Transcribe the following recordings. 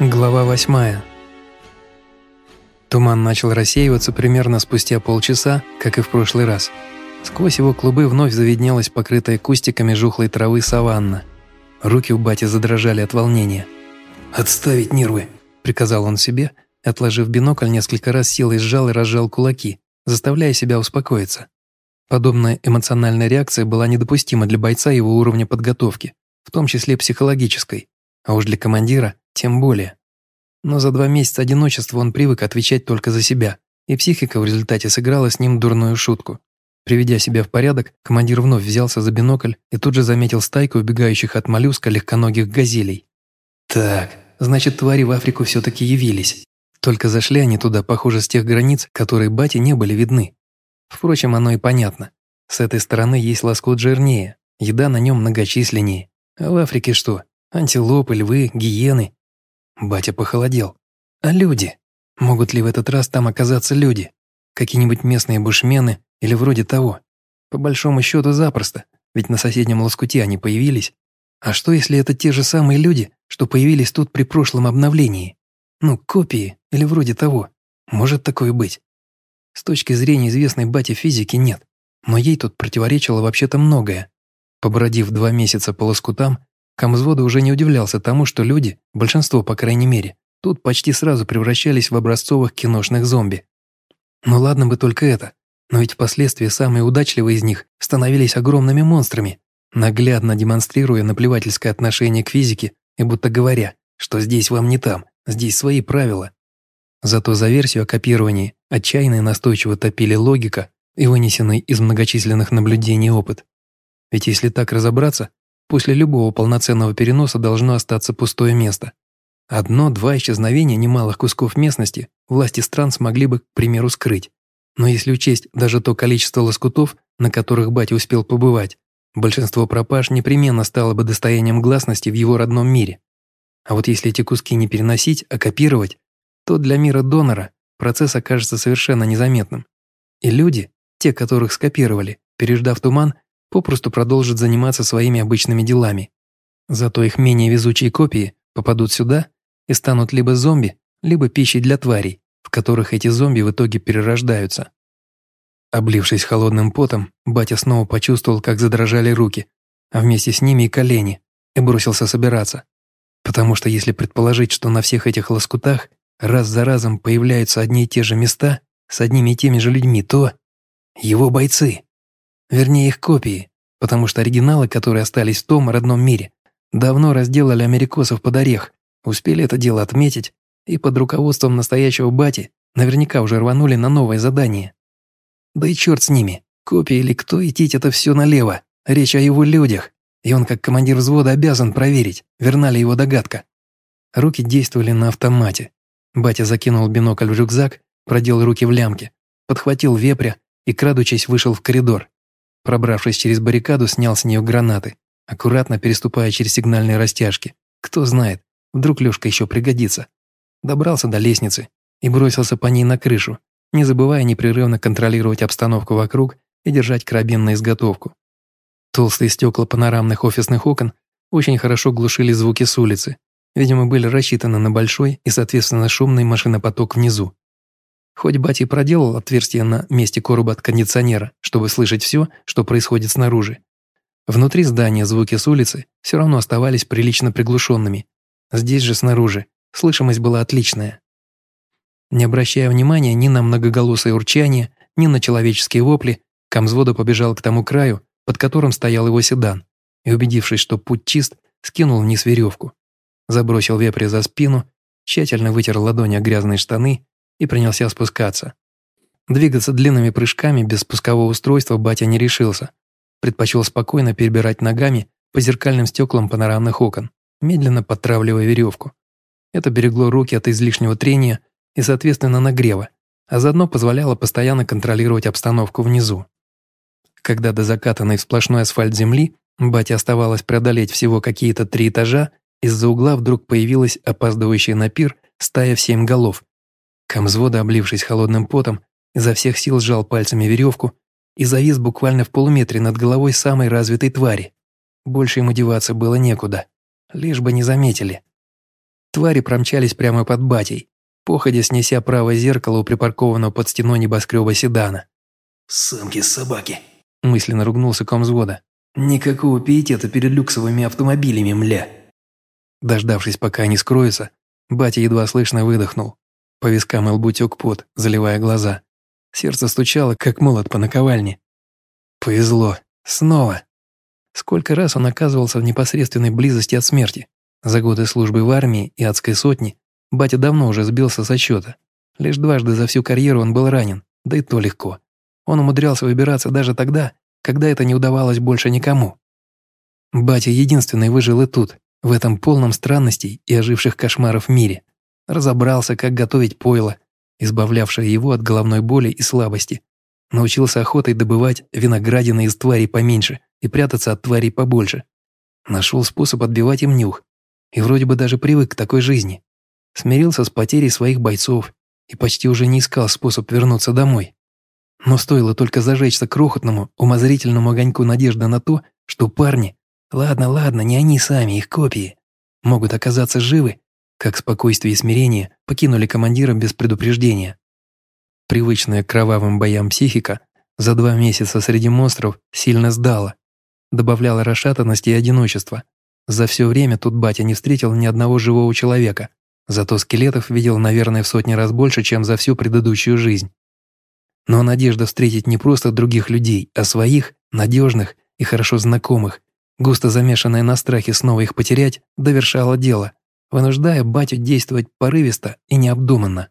Глава восьмая. Туман начал рассеиваться примерно спустя полчаса, как и в прошлый раз. Сквозь его клубы вновь заведнелась покрытая кустиками жухлой травы саванна. Руки у бати задрожали от волнения. «Отставить нервы!» – приказал он себе, отложив бинокль, несколько раз силой сжал и разжал кулаки, заставляя себя успокоиться. Подобная эмоциональная реакция была недопустима для бойца его уровня подготовки, в том числе психологической, а уж для командира – тем более. Но за два месяца одиночества он привык отвечать только за себя, и психика в результате сыграла с ним дурную шутку. Приведя себя в порядок, командир вновь взялся за бинокль и тут же заметил стайку убегающих от моллюска легконогих газелей. Так, значит, твари в Африку все-таки явились. Только зашли они туда, похоже, с тех границ, которые бате не были видны. Впрочем, оно и понятно. С этой стороны есть лоскут жирнее, еда на нем многочисленнее. А в Африке что? Антилопы, львы, гиены Батя похолодел. А люди? Могут ли в этот раз там оказаться люди? Какие-нибудь местные бушмены или вроде того? По большому счету запросто, ведь на соседнем лоскуте они появились. А что, если это те же самые люди, что появились тут при прошлом обновлении? Ну, копии или вроде того. Может такое быть? С точки зрения известной бате физики нет, но ей тут противоречило вообще-то многое. Побродив два месяца по лоскутам, Комзвода уже не удивлялся тому, что люди, большинство по крайней мере, тут почти сразу превращались в образцовых киношных зомби. Ну ладно бы только это, но ведь впоследствии самые удачливые из них становились огромными монстрами, наглядно демонстрируя наплевательское отношение к физике и будто говоря, что здесь вам не там, здесь свои правила. Зато за версию о копировании отчаянно и настойчиво топили логика и вынесенный из многочисленных наблюдений опыт. Ведь если так разобраться, После любого полноценного переноса должно остаться пустое место. Одно-два исчезновения немалых кусков местности власти стран смогли бы, к примеру, скрыть. Но если учесть даже то количество лоскутов, на которых батя успел побывать, большинство пропаж непременно стало бы достоянием гласности в его родном мире. А вот если эти куски не переносить, а копировать, то для мира донора процесс окажется совершенно незаметным. И люди, те, которых скопировали, переждав туман, попросту продолжат заниматься своими обычными делами. Зато их менее везучие копии попадут сюда и станут либо зомби, либо пищей для тварей, в которых эти зомби в итоге перерождаются. Облившись холодным потом, батя снова почувствовал, как задрожали руки, а вместе с ними и колени, и бросился собираться. Потому что если предположить, что на всех этих лоскутах раз за разом появляются одни и те же места с одними и теми же людьми, то... Его бойцы. Вернее, их копии, потому что оригиналы, которые остались в том родном мире, давно разделали америкосов под орех, успели это дело отметить, и под руководством настоящего бати наверняка уже рванули на новое задание. Да и черт с ними, копии или кто идти это все налево, речь о его людях, и он как командир взвода обязан проверить, верна ли его догадка. Руки действовали на автомате. Батя закинул бинокль в рюкзак, продел руки в лямке, подхватил вепря и, крадучись, вышел в коридор. Пробравшись через баррикаду, снял с нее гранаты, аккуратно переступая через сигнальные растяжки. Кто знает, вдруг Лёшка еще пригодится. Добрался до лестницы и бросился по ней на крышу, не забывая непрерывно контролировать обстановку вокруг и держать карабин на изготовку. Толстые стекла панорамных офисных окон очень хорошо глушили звуки с улицы, видимо, были рассчитаны на большой и, соответственно, шумный машинопоток внизу. Хоть Бати проделал отверстие на месте короба от кондиционера, чтобы слышать все, что происходит снаружи. Внутри здания звуки с улицы все равно оставались прилично приглушенными. Здесь же снаружи слышимость была отличная. Не обращая внимания ни на многоголосое урчание, ни на человеческие вопли, Камзвода побежал к тому краю, под которым стоял его седан, и, убедившись, что путь чист, скинул вниз веревку. Забросил вепря за спину, тщательно вытер ладони о грязные штаны и принялся спускаться. Двигаться длинными прыжками без спускового устройства батя не решился. Предпочел спокойно перебирать ногами по зеркальным стеклам панорамных окон, медленно подтравливая веревку. Это берегло руки от излишнего трения и, соответственно, нагрева, а заодно позволяло постоянно контролировать обстановку внизу. Когда до закатанной в сплошной асфальт земли батя оставалось преодолеть всего какие-то три этажа, из-за угла вдруг появилась опаздывающая на пир стая в семь голов Комзвода, облившись холодным потом, изо всех сил сжал пальцами веревку и завис буквально в полуметре над головой самой развитой твари. Больше ему деваться было некуда, лишь бы не заметили. Твари промчались прямо под батей, походя снеся правое зеркало у припаркованного под стеной небоскреба седана. «Самки собаки», – мысленно ругнулся комзвода. «Никакого пиетета перед люксовыми автомобилями, мля». Дождавшись, пока они скроются, батя едва слышно выдохнул. По вискам и лбу тек пот, заливая глаза. Сердце стучало, как молот по наковальне. Повезло. Снова. Сколько раз он оказывался в непосредственной близости от смерти. За годы службы в армии и адской сотни батя давно уже сбился со счета. Лишь дважды за всю карьеру он был ранен, да и то легко. Он умудрялся выбираться даже тогда, когда это не удавалось больше никому. Батя единственный выжил и тут, в этом полном странностей и оживших кошмаров мире. Разобрался, как готовить пойло, избавлявшее его от головной боли и слабости. Научился охотой добывать виноградины из тварей поменьше и прятаться от тварей побольше. Нашел способ отбивать им нюх. И вроде бы даже привык к такой жизни. Смирился с потерей своих бойцов и почти уже не искал способ вернуться домой. Но стоило только зажечься крохотному, умозрительному огоньку надежды на то, что парни, ладно, ладно, не они сами, их копии, могут оказаться живы, как спокойствие и смирение покинули командира без предупреждения. Привычная к кровавым боям психика за два месяца среди монстров сильно сдала, добавляла расшатанности и одиночества. За все время тут батя не встретил ни одного живого человека, зато скелетов видел, наверное, в сотни раз больше, чем за всю предыдущую жизнь. Но надежда встретить не просто других людей, а своих, надежных и хорошо знакомых, густо замешанная на страхе снова их потерять, довершала дело, вынуждая батю действовать порывисто и необдуманно.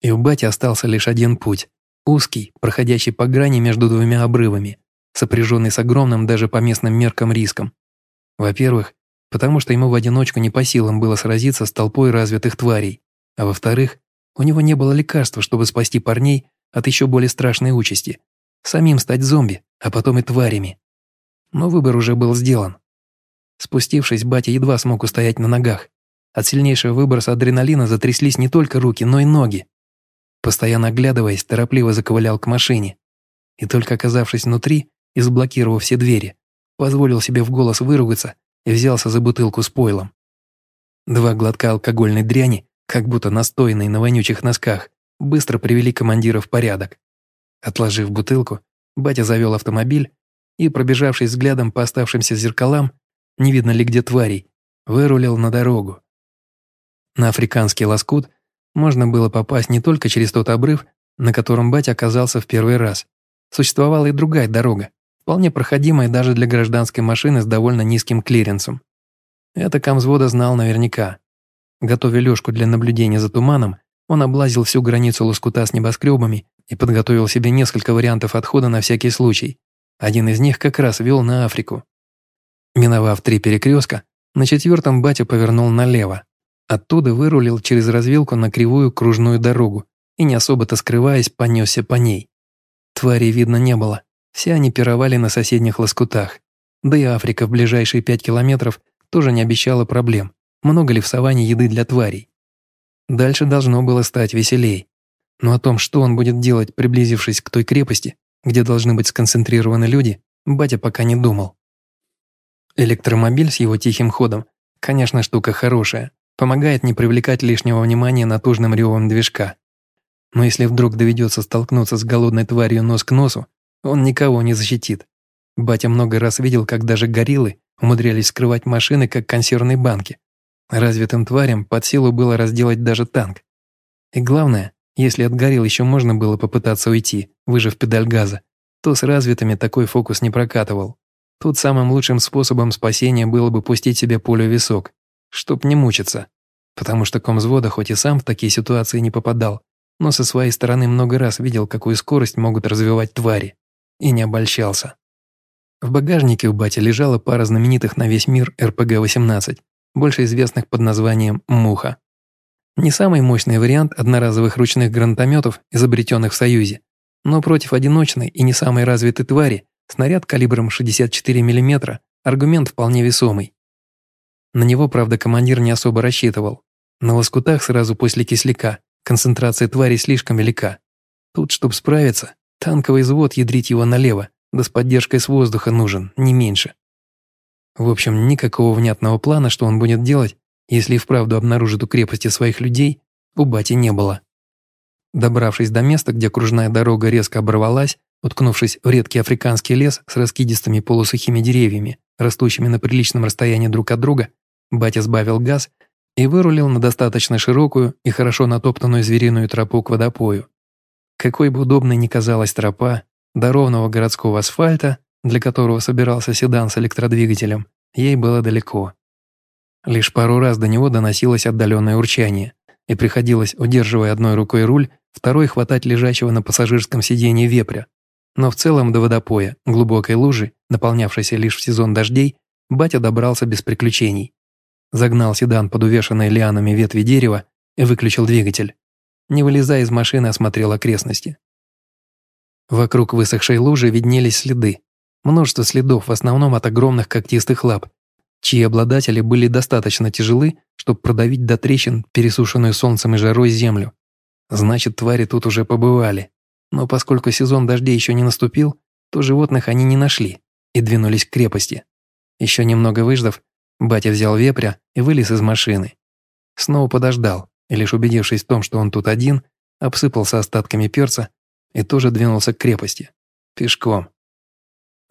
И у бати остался лишь один путь, узкий, проходящий по грани между двумя обрывами, сопряженный с огромным даже по местным меркам риском. Во-первых, потому что ему в одиночку не по силам было сразиться с толпой развитых тварей, а во-вторых, у него не было лекарства, чтобы спасти парней от еще более страшной участи – самим стать зомби, а потом и тварями. Но выбор уже был сделан. Спустившись, батя едва смог устоять на ногах. От сильнейшего выброса адреналина затряслись не только руки, но и ноги. Постоянно оглядываясь, торопливо заковылял к машине. И только оказавшись внутри и заблокировав все двери, позволил себе в голос выругаться и взялся за бутылку с пойлом. Два глотка алкогольной дряни, как будто настоянной на вонючих носках, быстро привели командира в порядок. Отложив бутылку, батя завел автомобиль и, пробежавшись взглядом по оставшимся зеркалам, не видно ли где тварей, вырулил на дорогу. На африканский лоскут можно было попасть не только через тот обрыв, на котором батя оказался в первый раз. Существовала и другая дорога, вполне проходимая даже для гражданской машины с довольно низким клиренсом. Это комзвода знал наверняка. Готовя лёжку для наблюдения за туманом, он облазил всю границу лоскута с небоскребами и подготовил себе несколько вариантов отхода на всякий случай. Один из них как раз вел на Африку. Миновав три перекрестка, на четвертом батя повернул налево, Оттуда вырулил через развилку на кривую кружную дорогу и, не особо-то скрываясь, понесся по ней. Тварей видно не было, все они пировали на соседних лоскутах. Да и Африка в ближайшие пять километров тоже не обещала проблем. Много ли в саванне еды для тварей? Дальше должно было стать веселей. Но о том, что он будет делать, приблизившись к той крепости, где должны быть сконцентрированы люди, батя пока не думал. Электромобиль с его тихим ходом, конечно, штука хорошая, Помогает не привлекать лишнего внимания натужным ревом движка. Но если вдруг доведется столкнуться с голодной тварью нос к носу, он никого не защитит. Батя много раз видел, как даже гориллы умудрялись скрывать машины, как консервные банки. Развитым тварям под силу было разделать даже танк. И главное, если от горилл еще можно было попытаться уйти, выжив педаль газа, то с развитыми такой фокус не прокатывал. Тут самым лучшим способом спасения было бы пустить себе пулю в висок, чтоб не мучиться. Потому что комзвода хоть и сам в такие ситуации не попадал, но со своей стороны много раз видел, какую скорость могут развивать твари. И не обольщался. В багажнике у бати лежала пара знаменитых на весь мир РПГ-18, больше известных под названием «Муха». Не самый мощный вариант одноразовых ручных гранатометов, изобретенных в Союзе, но против одиночной и не самой развитой твари снаряд калибром 64 мм – аргумент вполне весомый. На него, правда, командир не особо рассчитывал. На лоскутах сразу после кисляка концентрация твари слишком велика. Тут, чтобы справиться, танковый взвод ядрить его налево, да с поддержкой с воздуха нужен, не меньше. В общем, никакого внятного плана, что он будет делать, если и вправду обнаружит у крепости своих людей, у бати не было. Добравшись до места, где кружная дорога резко оборвалась, уткнувшись в редкий африканский лес с раскидистыми полусухими деревьями, растущими на приличном расстоянии друг от друга, батя сбавил газ и вырулил на достаточно широкую и хорошо натоптанную звериную тропу к водопою. Какой бы удобной ни казалась тропа, до ровного городского асфальта, для которого собирался седан с электродвигателем, ей было далеко. Лишь пару раз до него доносилось отдаленное урчание, и приходилось, удерживая одной рукой руль, второй хватать лежащего на пассажирском сиденье вепря. Но в целом до водопоя, глубокой лужи, наполнявшейся лишь в сезон дождей, батя добрался без приключений. Загнал седан под увешанные лианами ветви дерева и выключил двигатель. Не вылезая из машины, осмотрел окрестности. Вокруг высохшей лужи виднелись следы. Множество следов, в основном от огромных когтистых лап, чьи обладатели были достаточно тяжелы, чтобы продавить до трещин пересушенную солнцем и жарой землю. Значит, твари тут уже побывали. Но поскольку сезон дождей еще не наступил, то животных они не нашли и двинулись к крепости. Еще немного выждав, батя взял вепря и вылез из машины. Снова подождал, и лишь убедившись в том, что он тут один, обсыпался остатками перца и тоже двинулся к крепости. Пешком.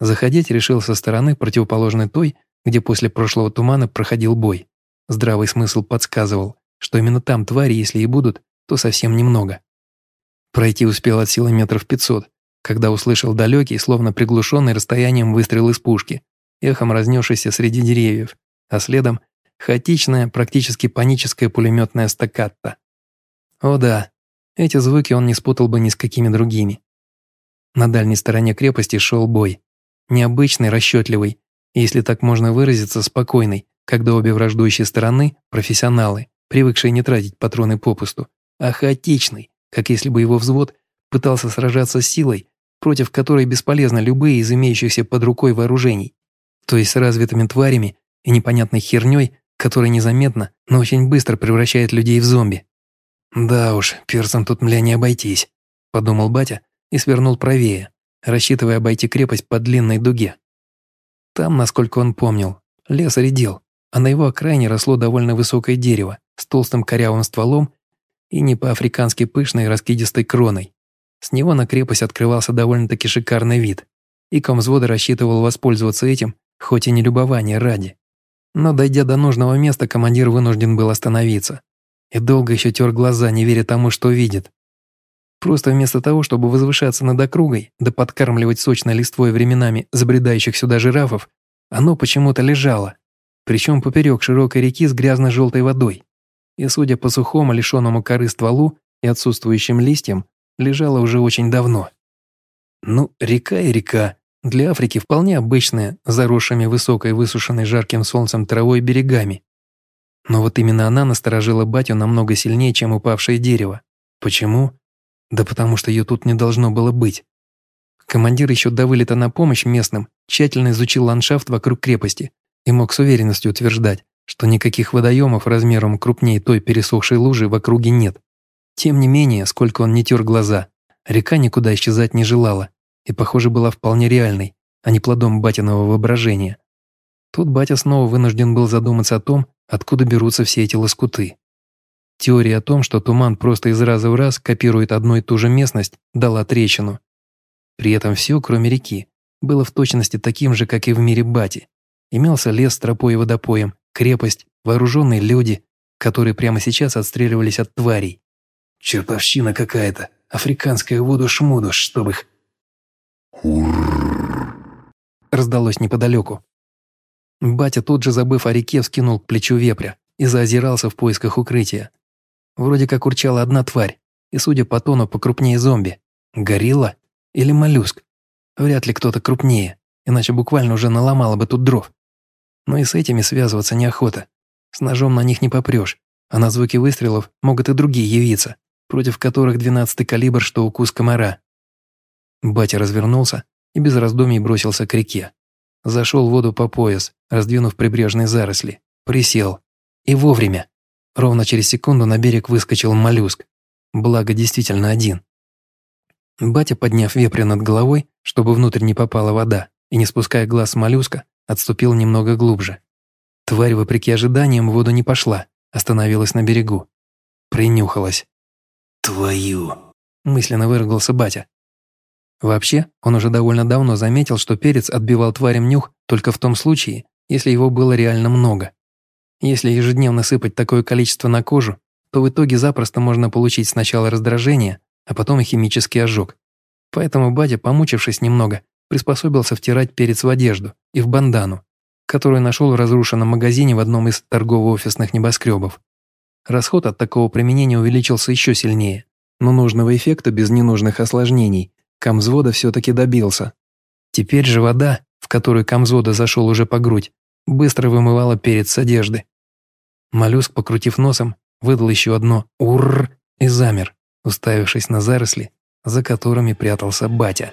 Заходить решил со стороны, противоположной той, где после прошлого тумана проходил бой. Здравый смысл подсказывал, что именно там твари, если и будут, то совсем немного. Пройти успел от силы метров пятьсот, когда услышал далекий, словно приглушенный расстоянием выстрел из пушки, эхом разнесшийся среди деревьев, а следом хаотичная, практически паническая пулеметная стаккатта. О да, эти звуки он не спутал бы ни с какими другими. На дальней стороне крепости шел бой. Необычный, расчетливый, если так можно выразиться, спокойный, когда обе враждующие стороны – профессионалы, привыкшие не тратить патроны попусту, а хаотичный, как если бы его взвод пытался сражаться с силой, против которой бесполезны любые из имеющихся под рукой вооружений, то есть с развитыми тварями и непонятной херней, которая незаметно, но очень быстро превращает людей в зомби. «Да уж, перцем тут мля не обойтись», – подумал батя и свернул правее, рассчитывая обойти крепость по длинной дуге. Там, насколько он помнил, лес редел, а на его окраине росло довольно высокое дерево с толстым корявым стволом и не по-африкански пышной раскидистой кроной. С него на крепость открывался довольно-таки шикарный вид, и комвзвода рассчитывал воспользоваться этим, хоть и не любование ради. Но дойдя до нужного места, командир вынужден был остановиться. И долго еще тер глаза, не веря тому, что видит. Просто вместо того, чтобы возвышаться над округой, да подкармливать сочной листвой временами забредающих сюда жирафов, оно почему-то лежало, причем поперек широкой реки с грязно-желтой водой. И, судя по сухому, лишенному коры стволу и отсутствующим листьям, лежало уже очень давно. Ну, река и река. Для Африки вполне обычная, заросшими высокой, высушенной жарким солнцем травой берегами. Но вот именно она насторожила батю намного сильнее, чем упавшее дерево. Почему? Да потому что ее тут не должно было быть. Командир еще до вылета на помощь местным тщательно изучил ландшафт вокруг крепости и мог с уверенностью утверждать, что никаких водоемов размером крупнее той пересохшей лужи в округе нет. Тем не менее, сколько он не тер глаза, река никуда исчезать не желала и, похоже, была вполне реальной, а не плодом батиного воображения. Тут батя снова вынужден был задуматься о том, откуда берутся все эти лоскуты. Теория о том, что туман просто из раза в раз копирует одну и ту же местность, дала трещину. При этом все, кроме реки, было в точности таким же, как и в мире Бати. Имелся лес с тропой и водопоем, крепость, вооруженные люди, которые прямо сейчас отстреливались от тварей. «Чертовщина какая-то, африканская воду-шмуду, чтоб их...» Раздалось неподалеку. Батя тут же, забыв о реке, вскинул к плечу вепря и заозирался в поисках укрытия. Вроде как урчала одна тварь, и, судя по тону, покрупнее зомби. Горилла или моллюск? Вряд ли кто-то крупнее, иначе буквально уже наломало бы тут дров. Но и с этими связываться неохота. С ножом на них не попрешь, а на звуки выстрелов могут и другие явиться, против которых двенадцатый калибр, что укус комара. Батя развернулся и без раздумий бросился к реке. Зашел в воду по пояс, раздвинув прибрежные заросли, присел. И вовремя. Ровно через секунду на берег выскочил моллюск. Благо, действительно один. Батя, подняв вепря над головой, чтобы внутрь не попала вода, и не спуская глаз с моллюска, отступил немного глубже. Тварь, вопреки ожиданиям, в воду не пошла, остановилась на берегу. Принюхалась. «Твою!» – мысленно выругался батя. Вообще, он уже довольно давно заметил, что перец отбивал тварям нюх только в том случае, если его было реально много. Если ежедневно сыпать такое количество на кожу, то в итоге запросто можно получить сначала раздражение, а потом и химический ожог. Поэтому батя, помучившись немного, приспособился втирать перец в одежду и в бандану, которую нашел в разрушенном магазине в одном из торгово-офисных небоскребов. Расход от такого применения увеличился еще сильнее, но нужного эффекта без ненужных осложнений Камзвода все-таки добился. Теперь же вода, в которую Камзвода зашел уже по грудь, быстро вымывала перец с одежды. Моллюск, покрутив носом, выдал еще одно «уррр» и замер, уставившись на заросли, за которыми прятался батя.